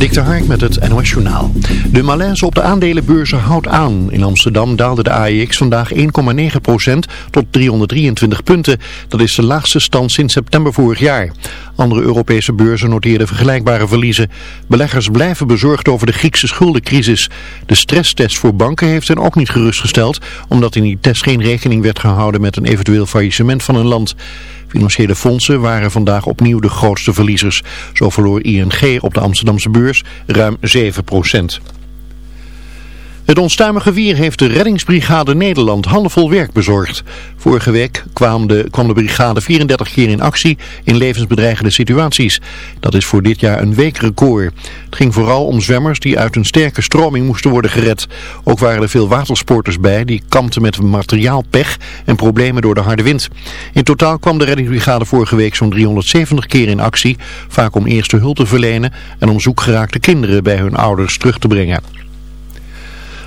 Dik de Hark met het NOS. De malaise op de aandelenbeurzen houdt aan. In Amsterdam daalde de AEX vandaag 1,9% tot 323 punten. Dat is de laagste stand sinds september vorig jaar. Andere Europese beurzen noteerden vergelijkbare verliezen. Beleggers blijven bezorgd over de Griekse schuldencrisis. De stresstest voor banken heeft hen ook niet gerustgesteld, omdat in die test geen rekening werd gehouden met een eventueel faillissement van een land. Financiële fondsen waren vandaag opnieuw de grootste verliezers. Zo verloor ING op de Amsterdamse beurs ruim 7 procent. Het onstuimige weer heeft de reddingsbrigade Nederland handenvol werk bezorgd. Vorige week kwam de, brigade 34 keer in actie in levensbedreigende situaties. Dat is voor dit jaar een weekrecord. Het ging vooral om zwemmers die uit een sterke stroming moesten worden gered. Ook waren er veel watersporters bij die kampten met materiaalpech en problemen door de harde wind. In totaal kwam de reddingsbrigade vorige week zo'n 370 keer in actie. Vaak om eerste hulp te verlenen en om zoekgeraakte kinderen bij hun ouders terug te brengen.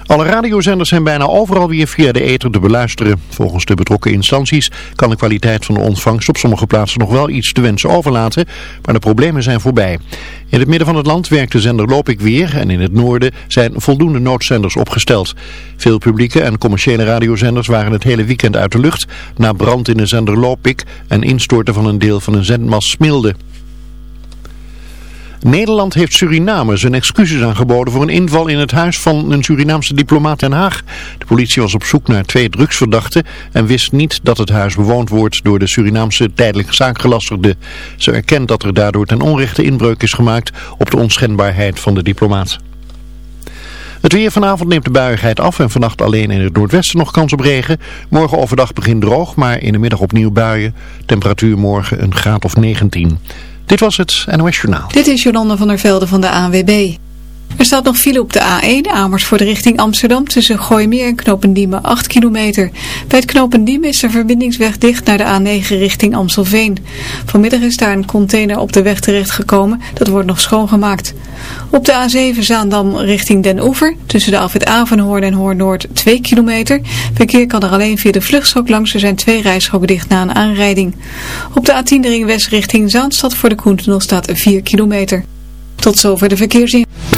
Alle radiozenders zijn bijna overal weer via de ether te beluisteren. Volgens de betrokken instanties kan de kwaliteit van de ontvangst op sommige plaatsen nog wel iets te wensen overlaten, maar de problemen zijn voorbij. In het midden van het land werkt de zender Lopik weer en in het noorden zijn voldoende noodzenders opgesteld. Veel publieke en commerciële radiozenders waren het hele weekend uit de lucht na brand in de zender Lopik en instorten van een deel van een zendmast Smilde. Nederland heeft Suriname zijn excuses aangeboden voor een inval in het huis van een Surinaamse diplomaat Den Haag. De politie was op zoek naar twee drugsverdachten en wist niet dat het huis bewoond wordt door de Surinaamse tijdelijk zaakgelastigde. Ze erkent dat er daardoor ten onrechte inbreuk is gemaakt op de onschendbaarheid van de diplomaat. Het weer vanavond neemt de buiigheid af en vannacht alleen in het noordwesten nog kans op regen. Morgen overdag begint droog, maar in de middag opnieuw buien. Temperatuur morgen een graad of 19. Dit was het NOS Journaal. Dit is Jolanda van der Velde van de ANWB. Er staat nog file op de A1 Amersfoort richting Amsterdam tussen Gooimeer en Knopendiemen 8 kilometer. Bij het Knopendiemen is de verbindingsweg dicht naar de A9 richting Amstelveen. Vanmiddag is daar een container op de weg terechtgekomen, dat wordt nog schoongemaakt. Op de A7 Zaandam richting Den Oever tussen de Alfred Avenhoorn en Hoorn-Noord 2 kilometer. Verkeer kan er alleen via de vluchtstrook langs, er zijn twee rijstroken dicht na een aanrijding. Op de A10 ring west richting Zaanstad voor de Koentunnel staat 4 kilometer. Tot zover de verkeersin.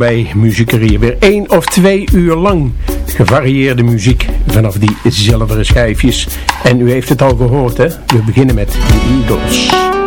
Bij Muziekerie. Weer één of twee uur lang gevarieerde muziek vanaf die zilveren schijfjes. En u heeft het al gehoord hè, we beginnen met de Eagles.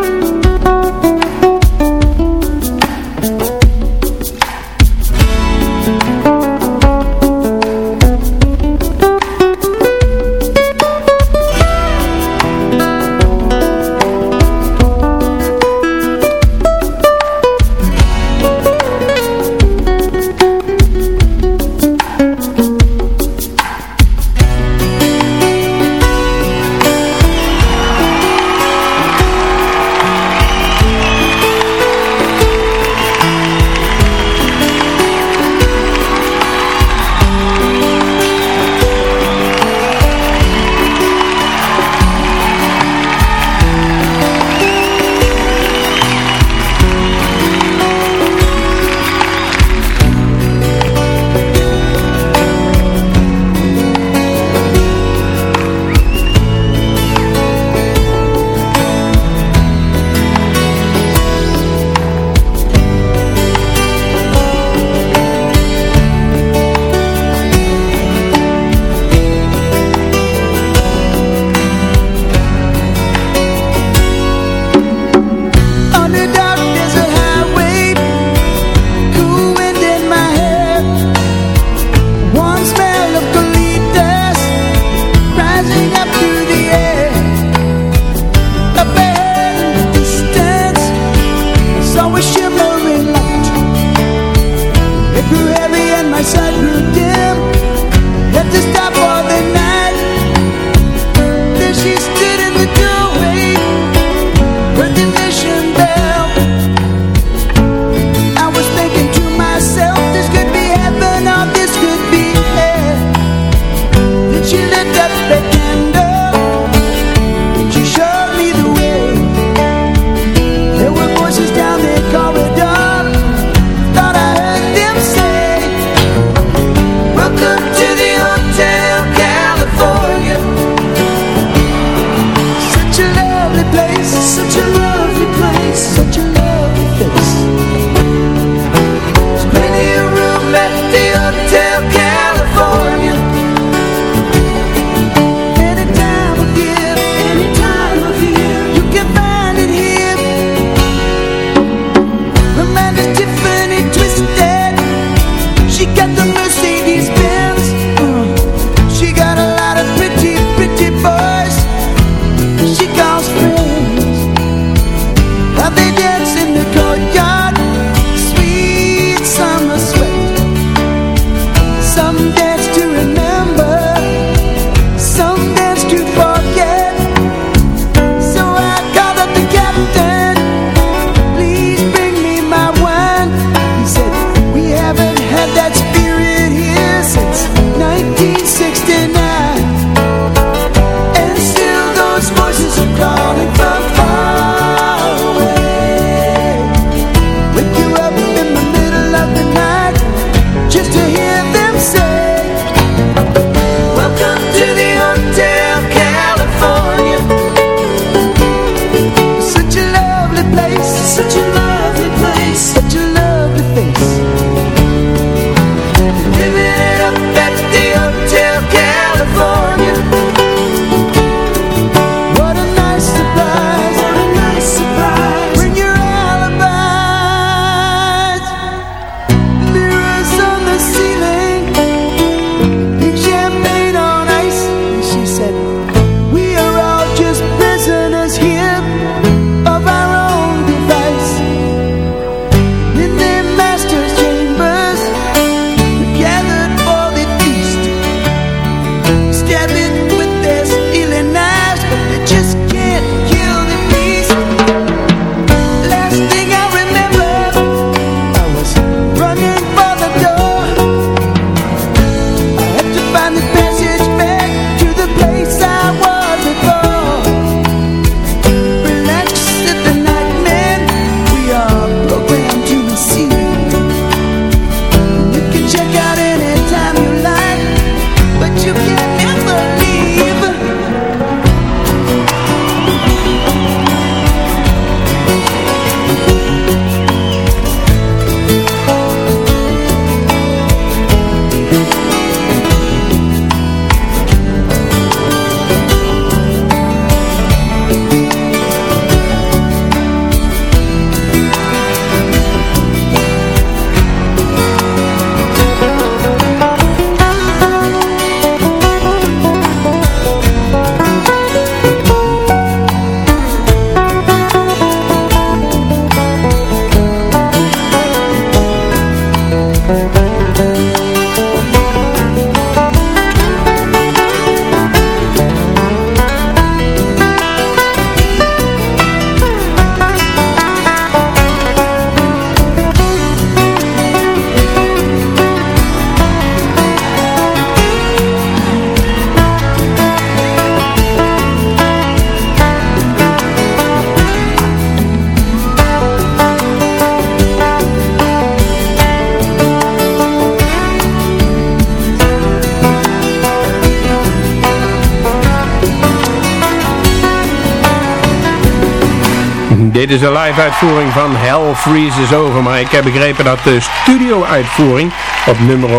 Dit is een live uitvoering van Hell Freezes Over. Maar ik heb begrepen dat de studio uitvoering op nummer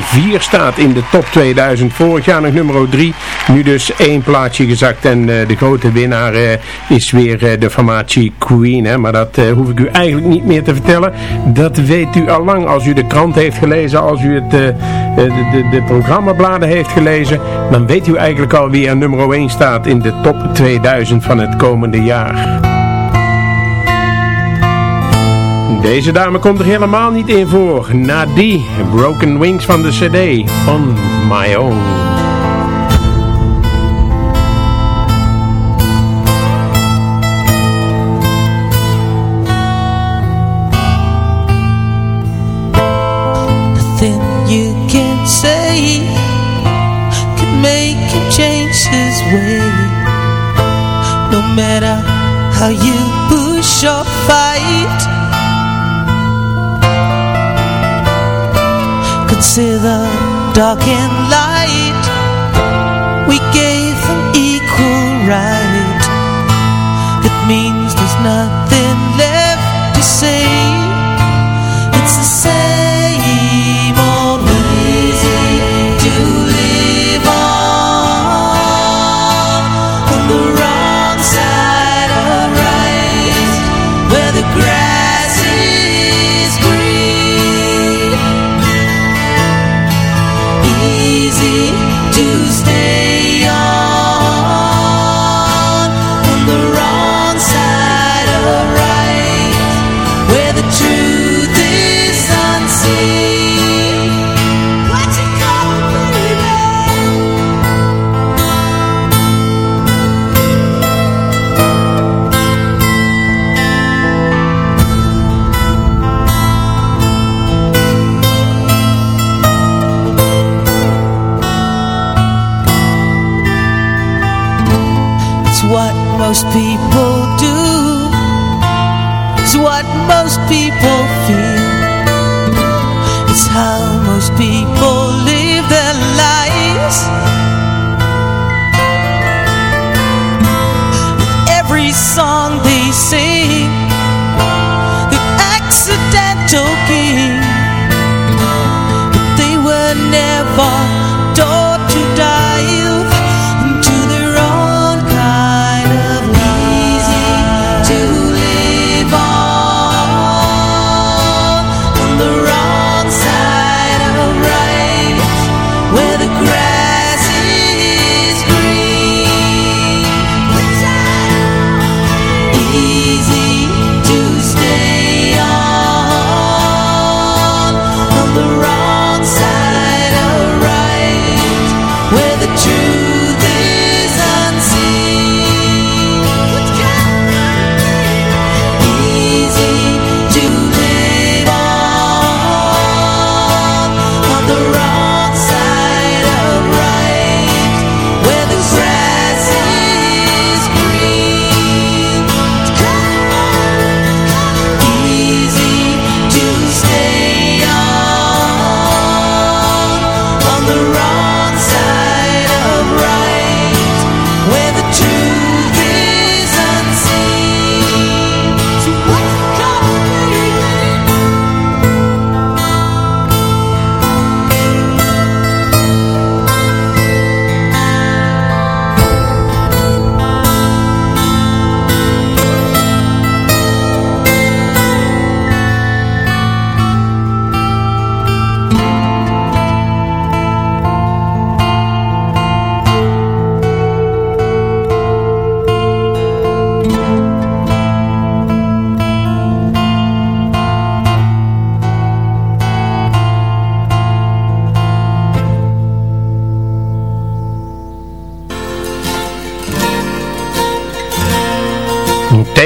4 staat in de top 2000. Vorig jaar nog nummer 3. Nu dus één plaatje gezakt. En uh, de grote winnaar uh, is weer uh, de formatie Queen. Hè? Maar dat hoef ik u eigenlijk niet meer te vertellen. Dat weet u al lang als u de krant heeft gelezen. Als u het, de, de, de programmabladen heeft gelezen. Dan weet u eigenlijk al wie er nummer 1 staat in de top 2000 van het komende jaar. Deze dame komt er helemaal niet in voor. Na die Broken Wings van de CD, On My Own. Dark and light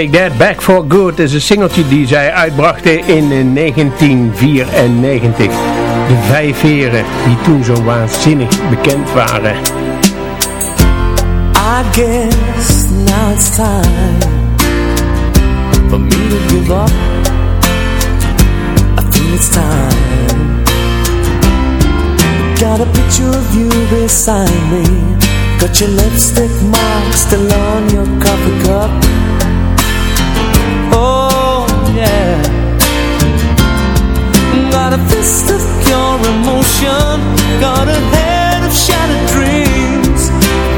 Take That Back For Good. Is een singeltje die zij uitbrachten in 1994. De vijf heren die toen zo waanzinnig bekend waren. I guess now it's time For me to give up. I think it's time. Got a picture of you beside me. Got your lipstick mark still on your coffee cup a of emotion. Got a head of shattered dreams.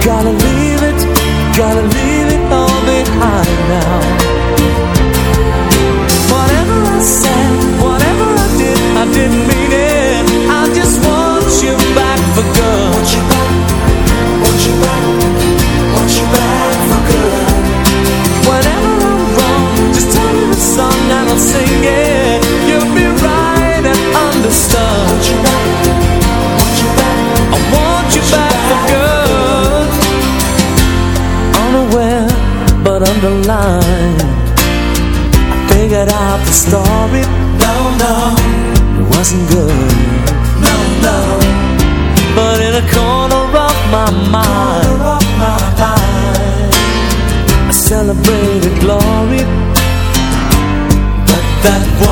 Gotta leave it, gotta leave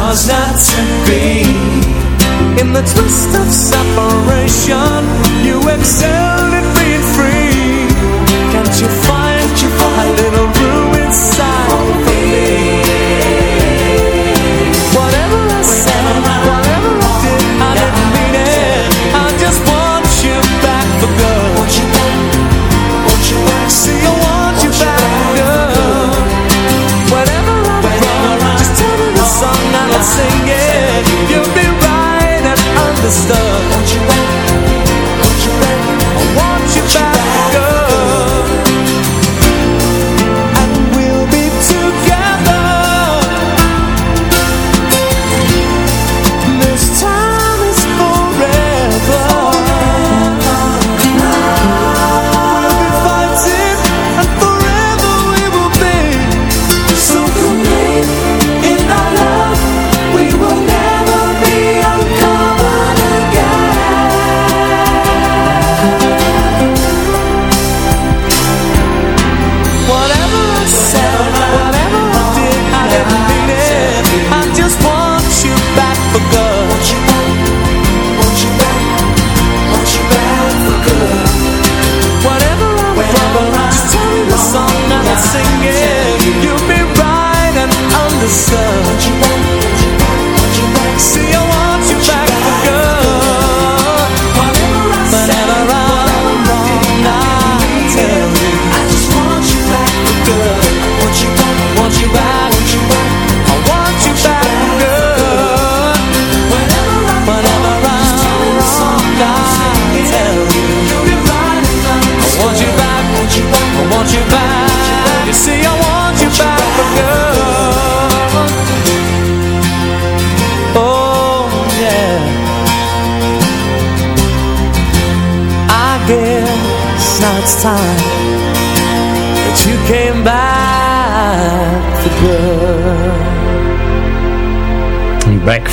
was not to be. In the twist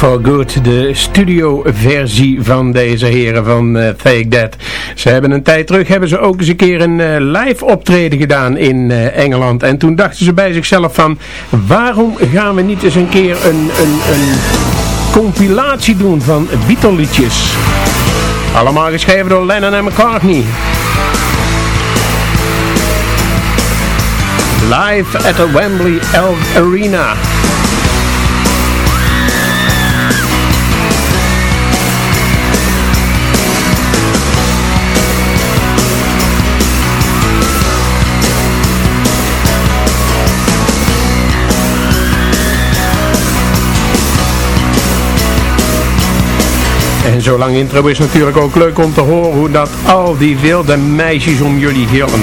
for Good, de studio-versie van deze heren van uh, Take That. Ze hebben een tijd terug, hebben ze ook eens een keer een uh, live optreden gedaan in uh, Engeland. En toen dachten ze bij zichzelf van, waarom gaan we niet eens een keer een, een, een compilatie doen van Beatle-liedjes? Allemaal geschreven door Lennon en McCartney. Live at the Wembley Arena. En zolang intro is natuurlijk ook leuk om te horen hoe dat al die wilde meisjes om jullie gillen.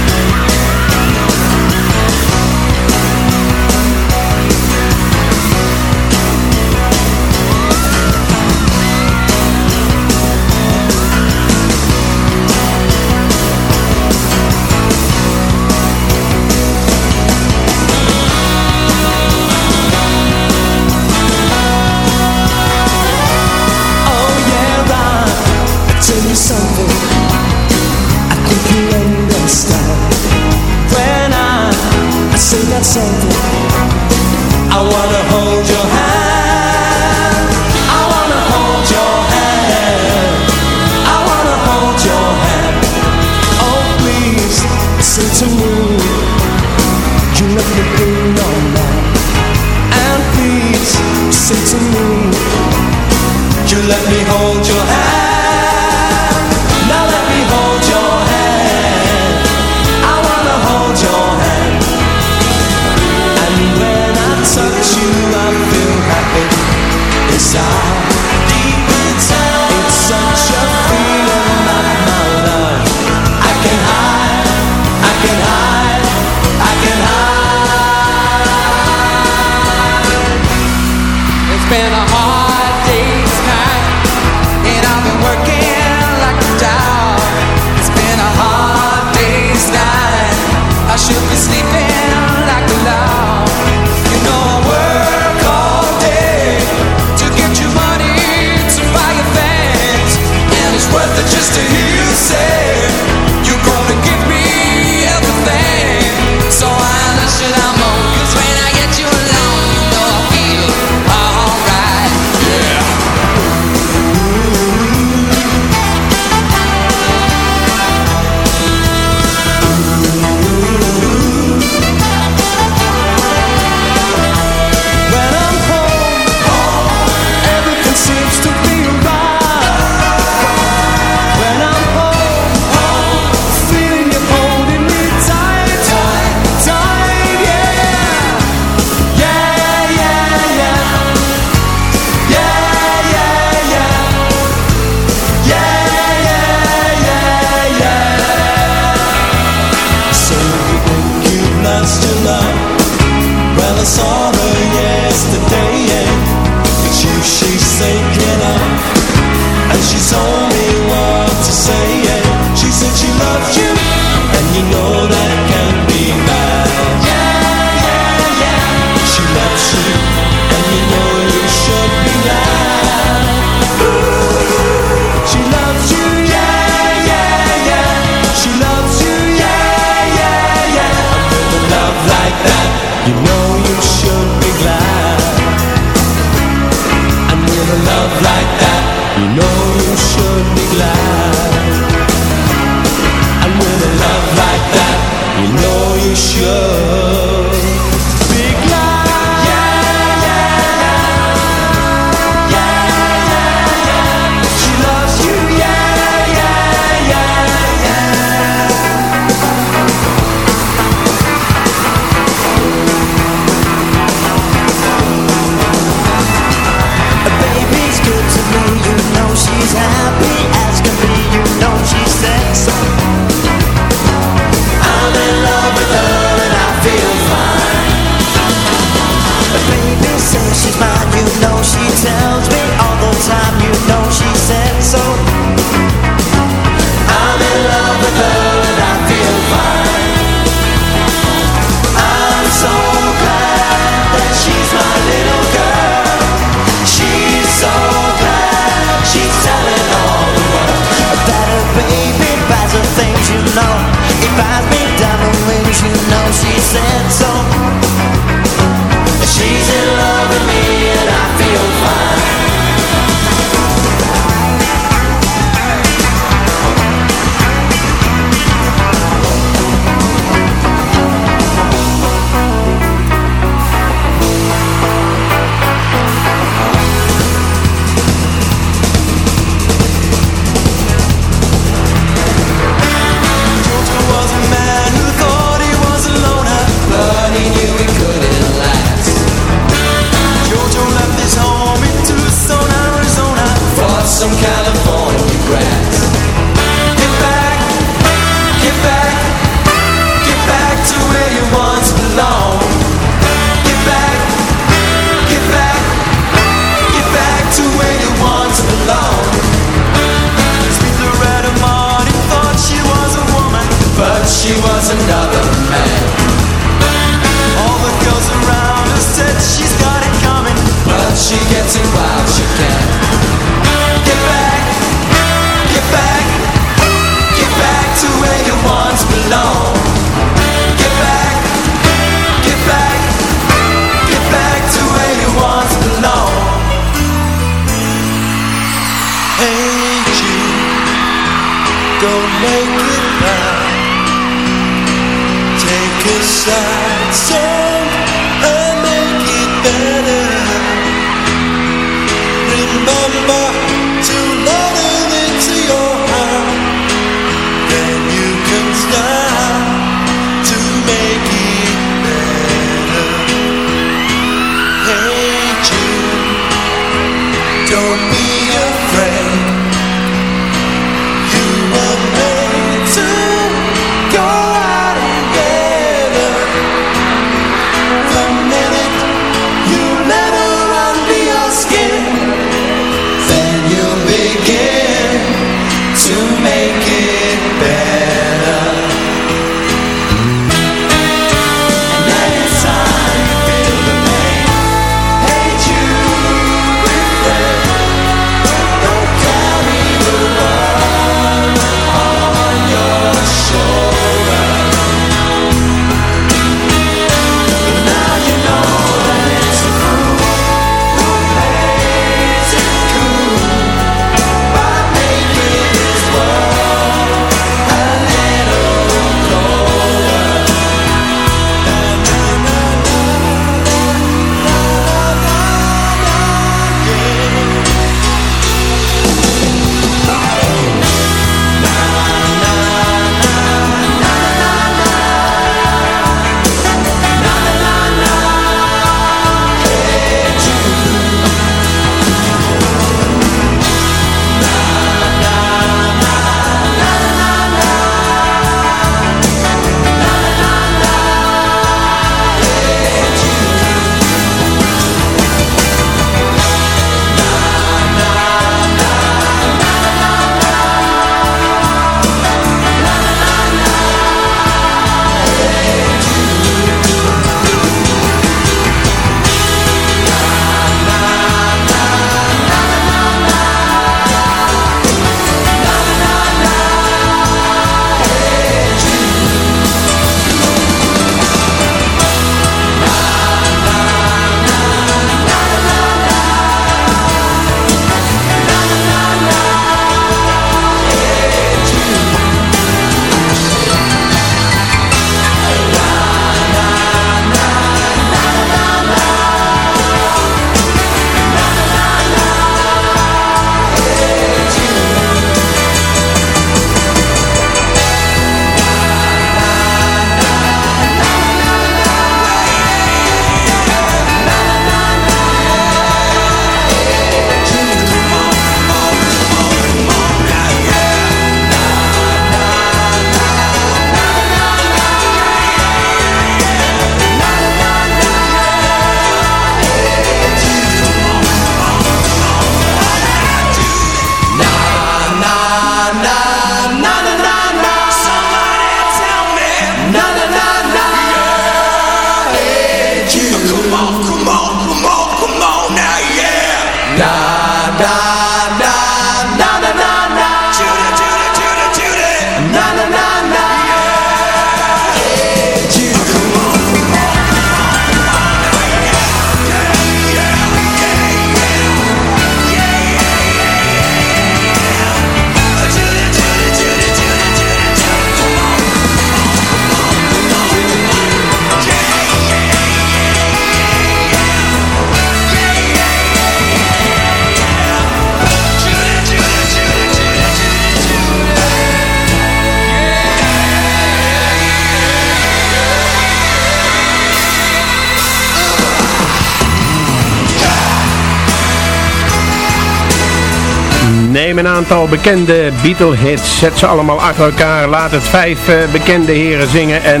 Een aantal bekende Beatle-hits, zet ze allemaal achter elkaar, laat het vijf uh, bekende heren zingen en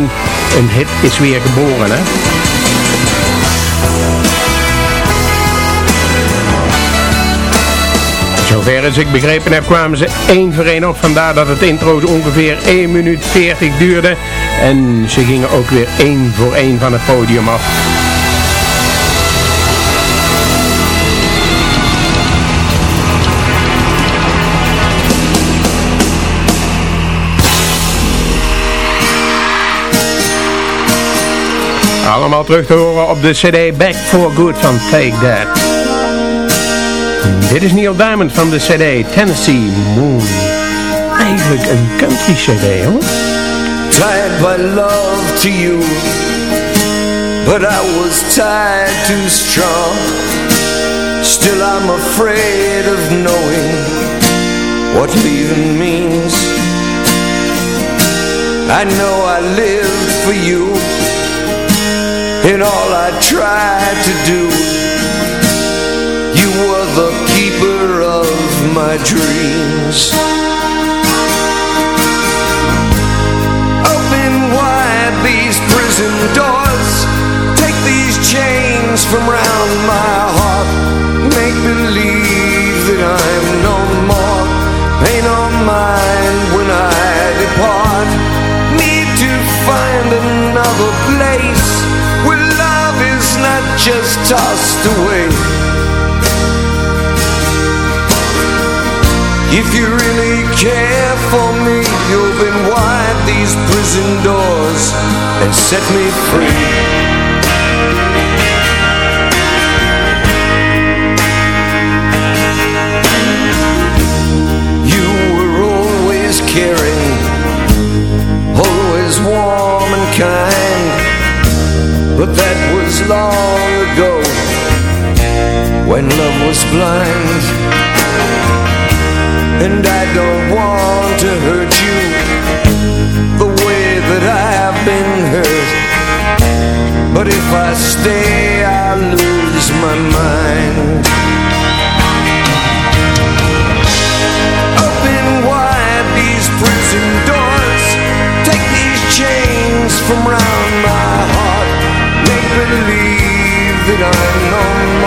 een hit is weer geboren, hè? Zover als ik begrepen heb kwamen ze één voor één op, vandaar dat het intro ongeveer 1 minuut 40 duurde. En ze gingen ook weer één voor één van het podium af. Allemaal terug te horen op de cd Back for Good van Take That. Dit is Neil Diamond van de cd Tennessee Moon. eigenlijk een country cd hoor. Tied by love to you But I was tied too strong Still I'm afraid of knowing What leaving means I know I lived for you In all I tried to do You were the keeper of my dreams. Open wide these prison doors. Take these chains from round my heart. Make believe that I'm no more. Pay no mind when I depart. Need to find another place just tossed away. If you really care for me you'll Open wide these prison doors And set me free. You were always caring Always warm and kind But that was long ago When love was blind. And I don't want to hurt you The way that I have been hurt. But if I stay I'll lose my mind. Open wide these prison doors Take these chains from round my believe that I'm know.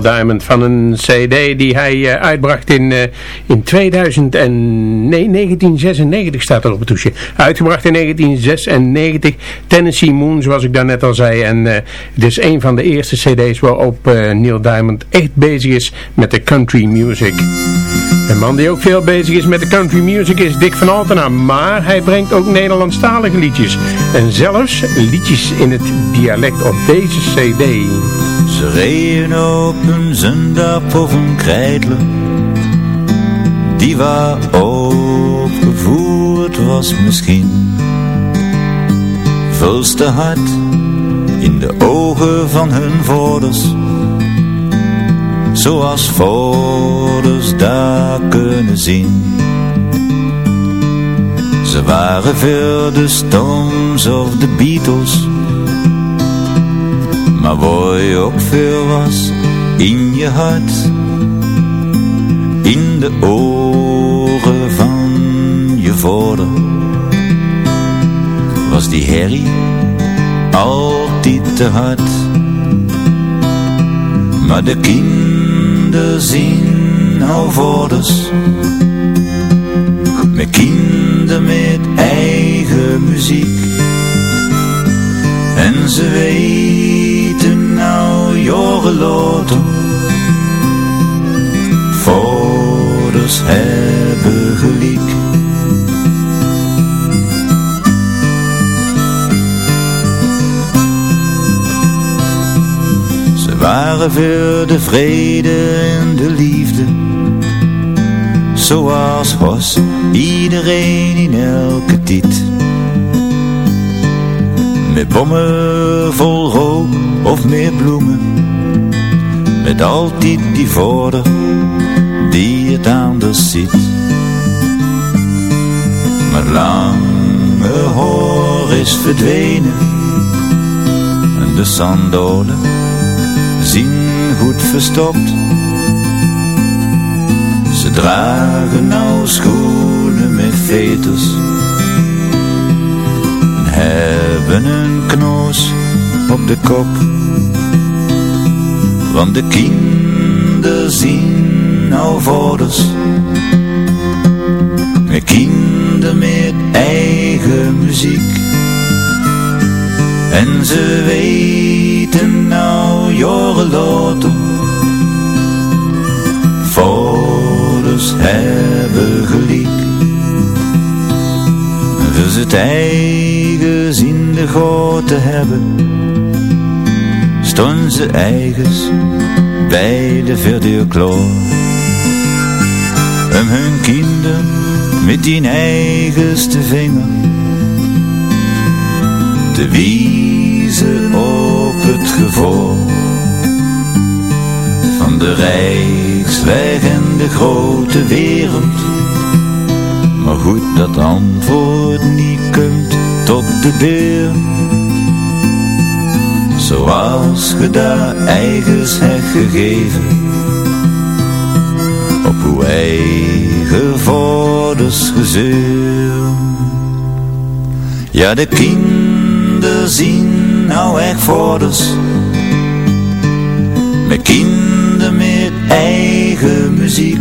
Diamond van een cd die hij uh, uitbracht in, uh, in 2000 en, nee, 1996 staat er op het toesje. Uitgebracht in 1996, Tennessee Moon zoals ik daarnet al zei. En uh, het is een van de eerste cd's waarop Neil Diamond echt bezig is met de country music. Een man die ook veel bezig is met de country music is Dick van Altena, maar hij brengt ook Nederlandstalige liedjes. En zelfs liedjes in het dialect op deze cd. Ze reden op een zondag of een kreidler Die waar opgevoerd was misschien Veel te hard in de ogen van hun voorders zoals foto's daar kunnen zien. Ze waren veel de Stones of de Beatles, maar waar je ook veel was in je hart, in de oren van je vader, was die herrie altijd te hard. Maar de kinderen zien nou voorders. Met kinderen met eigen muziek. En ze weten nou jaren later. Voorders hebben waren veel de vrede en de liefde. Zoals was iedereen in elke tijd. Met bommen vol rook of meer bloemen. Met altijd die voordeur die het anders ziet. Maar lange hoor is verdwenen. En de sandolen zien goed verstopt. Ze dragen nou schoenen met veters en hebben een knoos op de kop. Want de kinderen zien nou voorders met kinderen met eigen muziek. En ze weten nou later Vaders hebben gelijk Dus het eigen in de te hebben? Stonden ze eigens bij de klaar Om hun kinderen met die eigenste vinger te wiezen op het gevoel van de rijksweg en de grote wereld. Maar goed dat antwoord niet komt tot de deur. Zoals ge daar eigens hebt gegeven. Op uw eigen vorders gezeur. Ja, de kind zien nou echt voorders. Met kinderen met eigen muziek.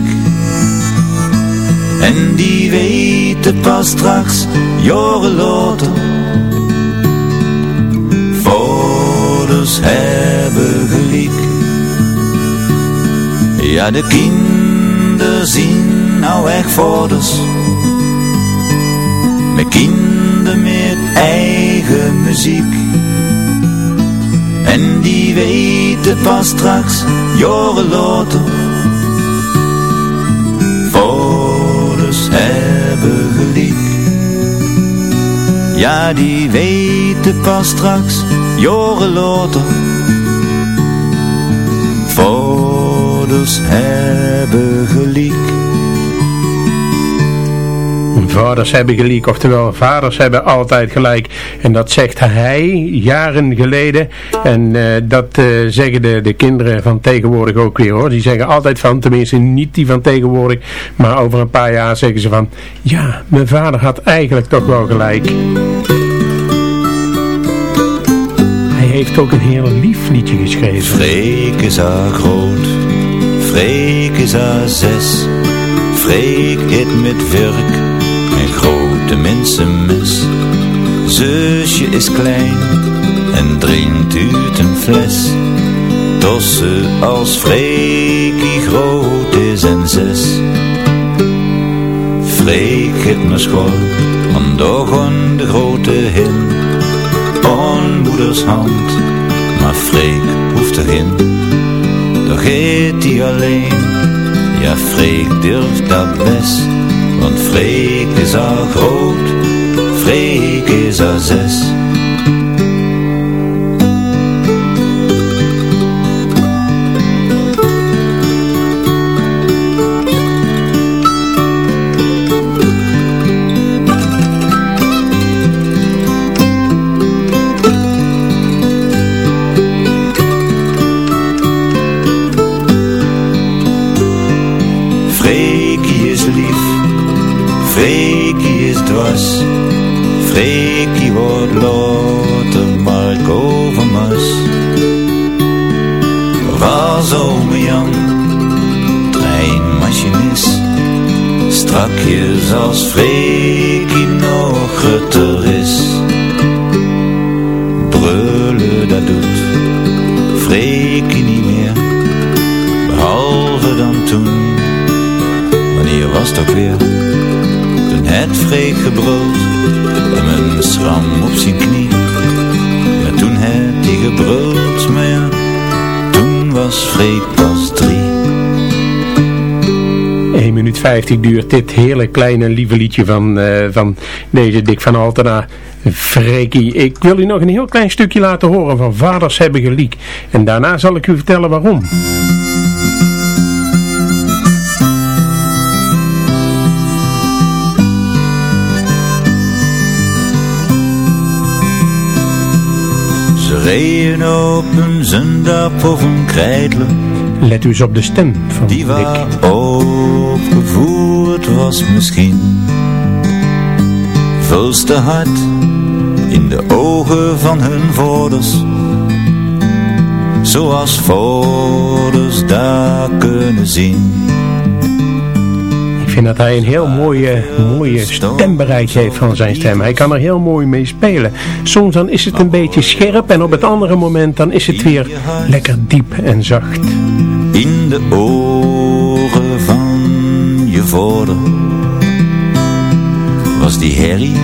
En die weten pas straks, jaren later. Voorders hebben gelijk. Ja, de kinderen zien nou echt voorders. Met kinderen met eigen muziek. En die weten pas straks, jaren later. Voorders hebben gelijk. Ja, die weten pas straks, jaren later. Voorders hebben gelijk. Vaders hebben gelijk, oftewel vaders hebben altijd gelijk. En dat zegt hij jaren geleden. En uh, dat uh, zeggen de, de kinderen van tegenwoordig ook weer hoor. Die zeggen altijd van, tenminste niet die van tegenwoordig. Maar over een paar jaar zeggen ze van, ja, mijn vader had eigenlijk toch wel gelijk. Hij heeft ook een heel lief liedje geschreven. Freek is haar groot, Freek is haar zes. Freek het met werk grote mensenmes. Zusje is klein en drinkt uit een fles. Tosse als Freekie groot is en zes. Freek het naar school, dogen de grote hin. On moeders hand, maar Freek hoeft erin. Daar gaat hij alleen, ja Freek durft dat best want Freek is al groot, Freek is al zes. Strakjes als Freekie nog geter is. Brullen dat doet Freekie niet meer. Behalve dan toen, wanneer was ook weer? Toen het Freek gebrood en mijn schram op zijn knie. Ja, toen het hij gebrood, maar ja, toen was Freek 1 minuut 50 duurt dit hele kleine lieve liedje van, eh, van deze Dick van Altena. Freekie, ik wil u nog een heel klein stukje laten horen van Vaders hebben geliek. En daarna zal ik u vertellen waarom. Ze reden op een zundap of een kreidelen. Let u eens op de stem van Die Dick. waar opgevoerd was misschien Veel te hard in de ogen van hun voorders Zoals voorders daar kunnen zien Ik vind dat hij een heel mooie, mooie stembereik heeft van zijn stem. Hij kan er heel mooi mee spelen. Soms dan is het een beetje scherp en op het andere moment dan is het weer lekker diep en zacht. In de oren van je voordeur Was die herrie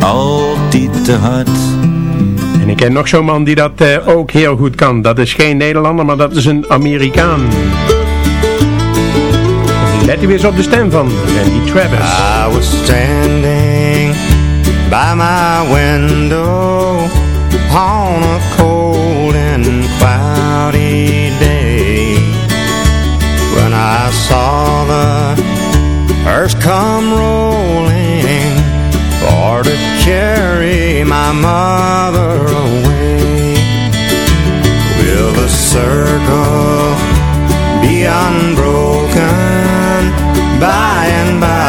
altijd te hard En ik ken nog zo'n man die dat eh, ook heel goed kan. Dat is geen Nederlander, maar dat is een Amerikaan. Let u eens op de stem van Randy Travis. I was standing by my window I saw the earth come rolling for to carry my mother away. Will the circle be unbroken by and by,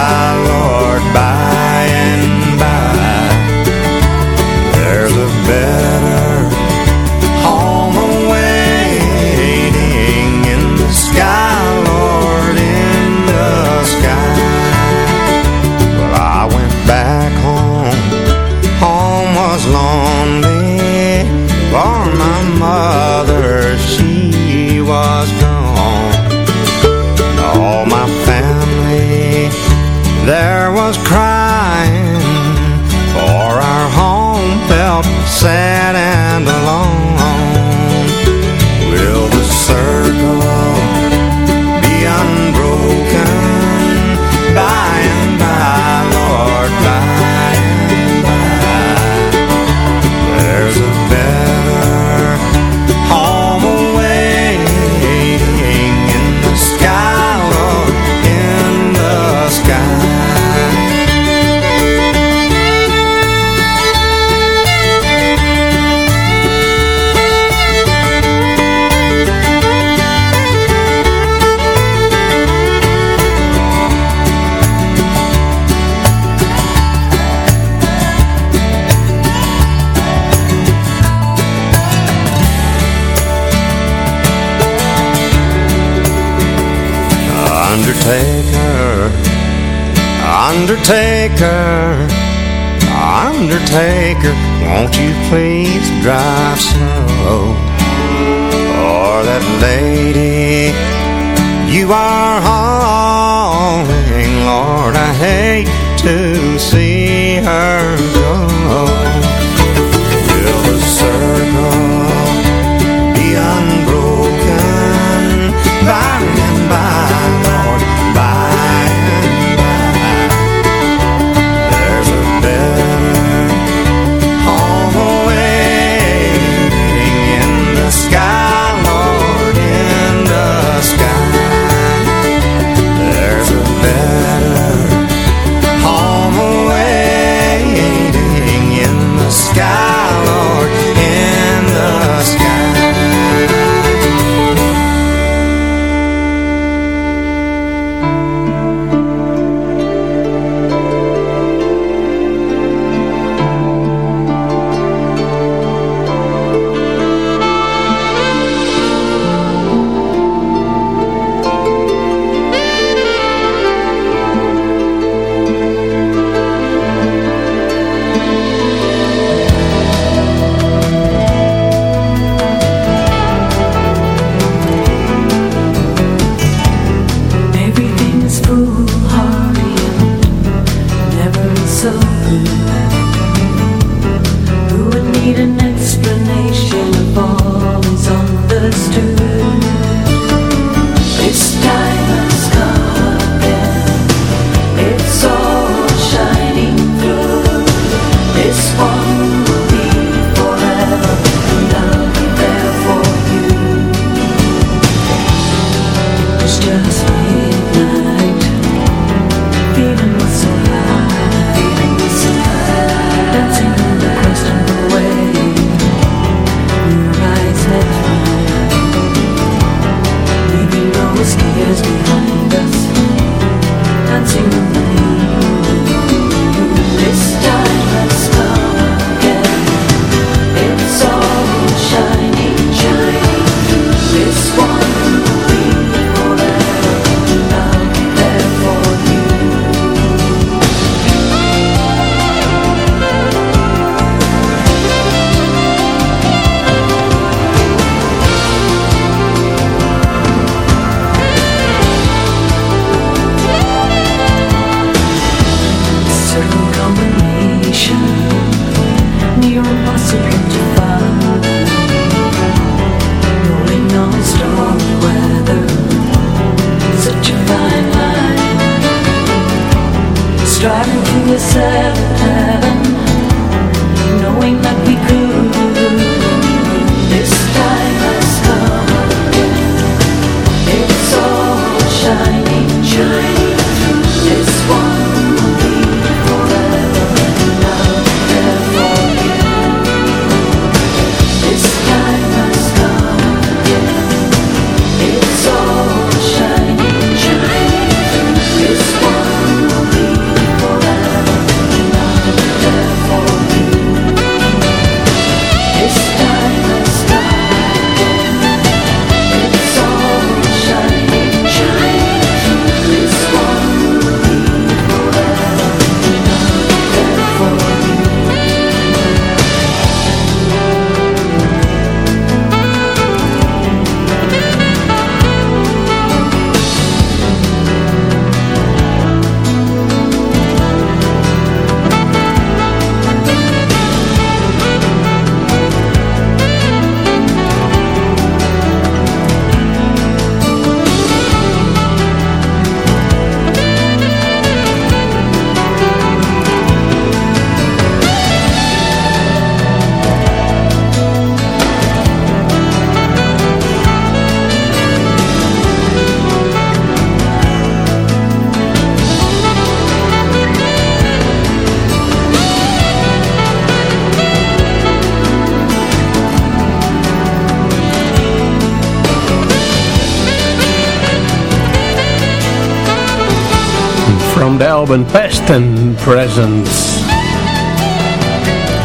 de album Past and Present.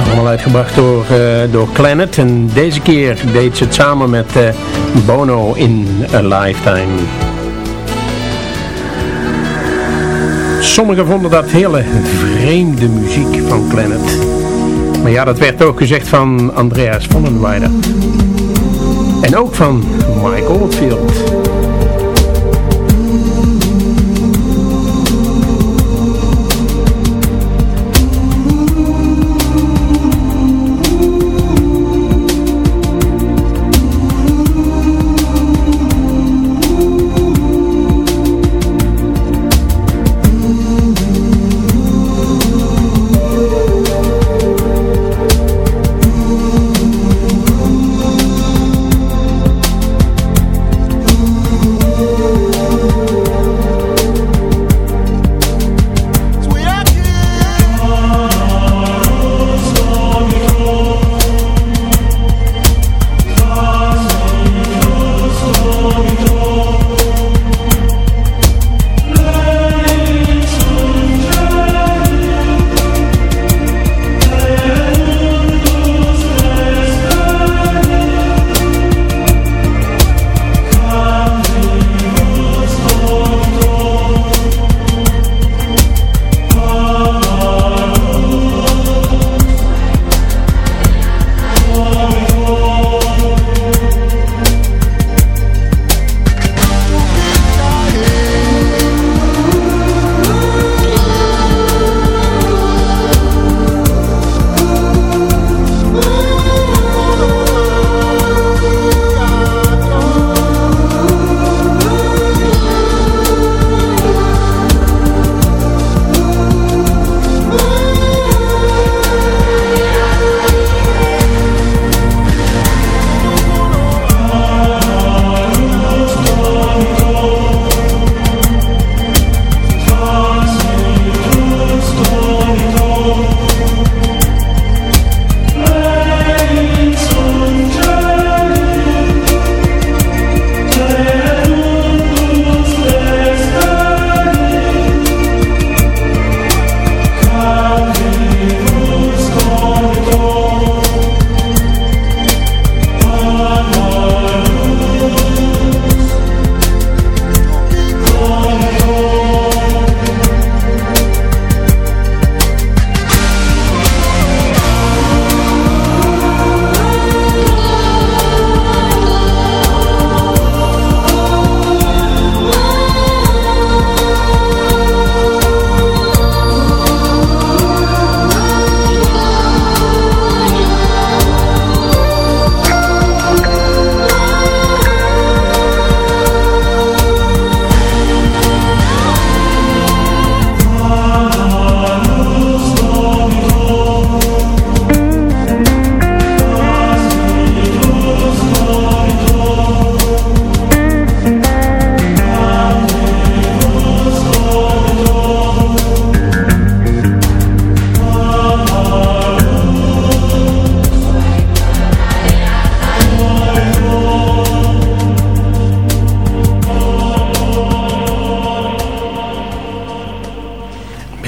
Allemaal uitgebracht door, uh, door Planet. En deze keer deed ze het samen met uh, Bono in A Lifetime. Sommigen vonden dat hele vreemde muziek van Planet. Maar ja, dat werd ook gezegd van Andreas Vollenweider. En ook van Mike Oldfield.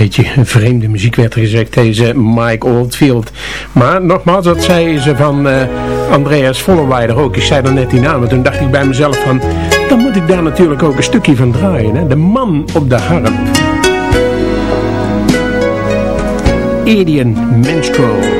Beetje vreemde muziek werd gezegd, deze Mike Oldfield. Maar nogmaals, dat zei ze van uh, Andreas Vollerweider ook. Ik zei dan net die naam en toen dacht ik bij mezelf van, dan moet ik daar natuurlijk ook een stukje van draaien. Hè? De man op de harp. Edian Menstrual.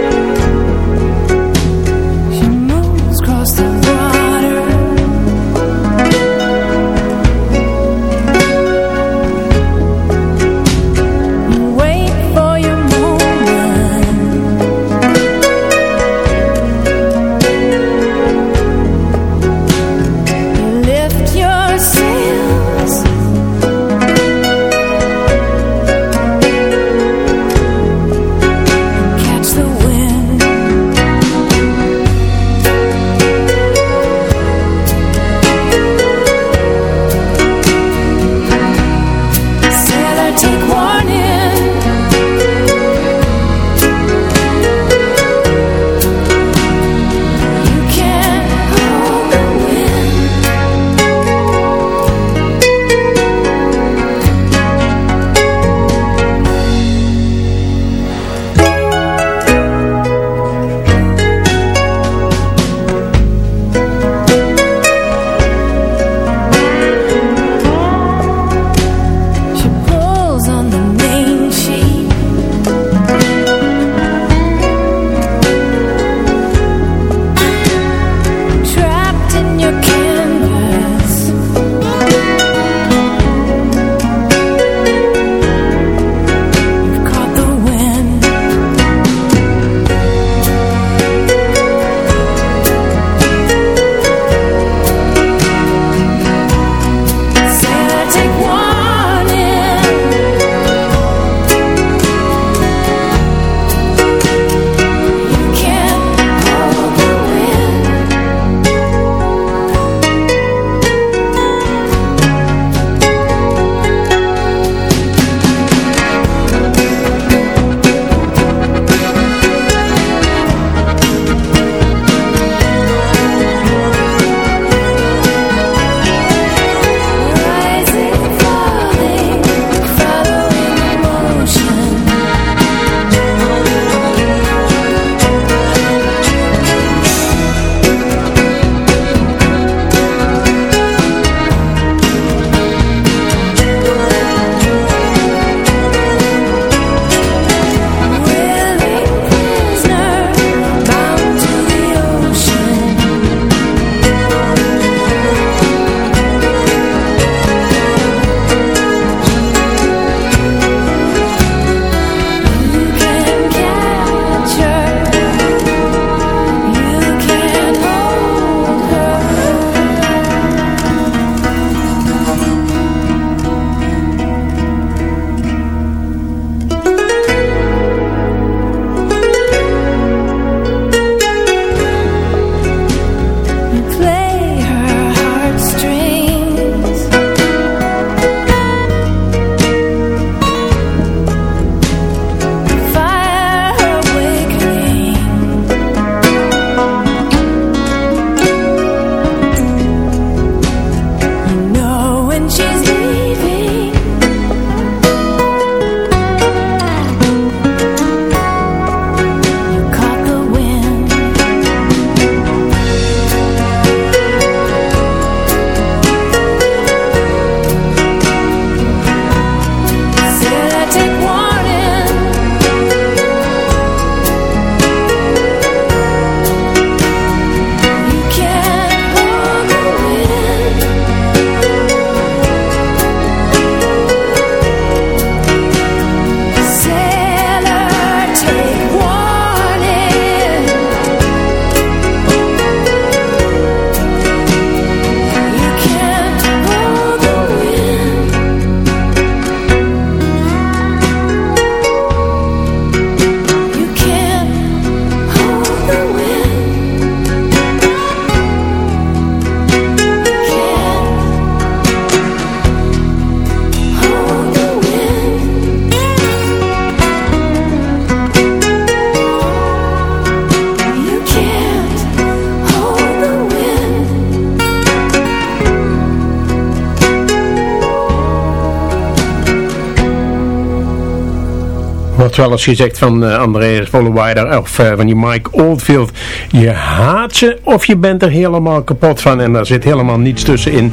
Wel eens gezegd van uh, Vollewider of uh, van die Mike Oldfield. Je haat ze of je bent er helemaal kapot van en daar zit helemaal niets tussenin.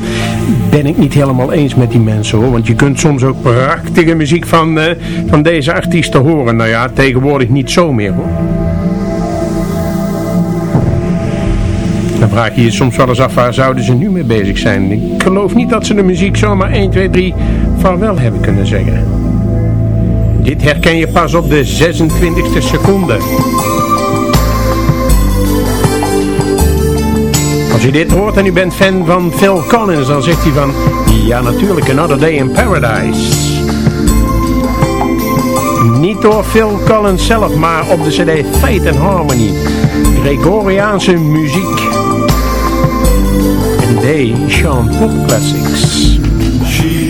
Ben ik niet helemaal eens met die mensen hoor. Want je kunt soms ook prachtige muziek van, uh, van deze artiesten horen. Nou ja, tegenwoordig niet zo meer hoor. Dan vraag je je soms wel eens af waar zouden ze nu mee bezig zijn. Ik geloof niet dat ze de muziek zomaar 1, 2, 3 vaarwel hebben kunnen zeggen. Dit herken je pas op de 26e seconde. Als je dit hoort en u bent fan van Phil Collins, dan zegt hij van... Ja, natuurlijk, Another Day in Paradise. Niet door Phil Collins zelf, maar op de cd Fate and Harmony. Gregoriaanse muziek. En they Sean Pop Classics. She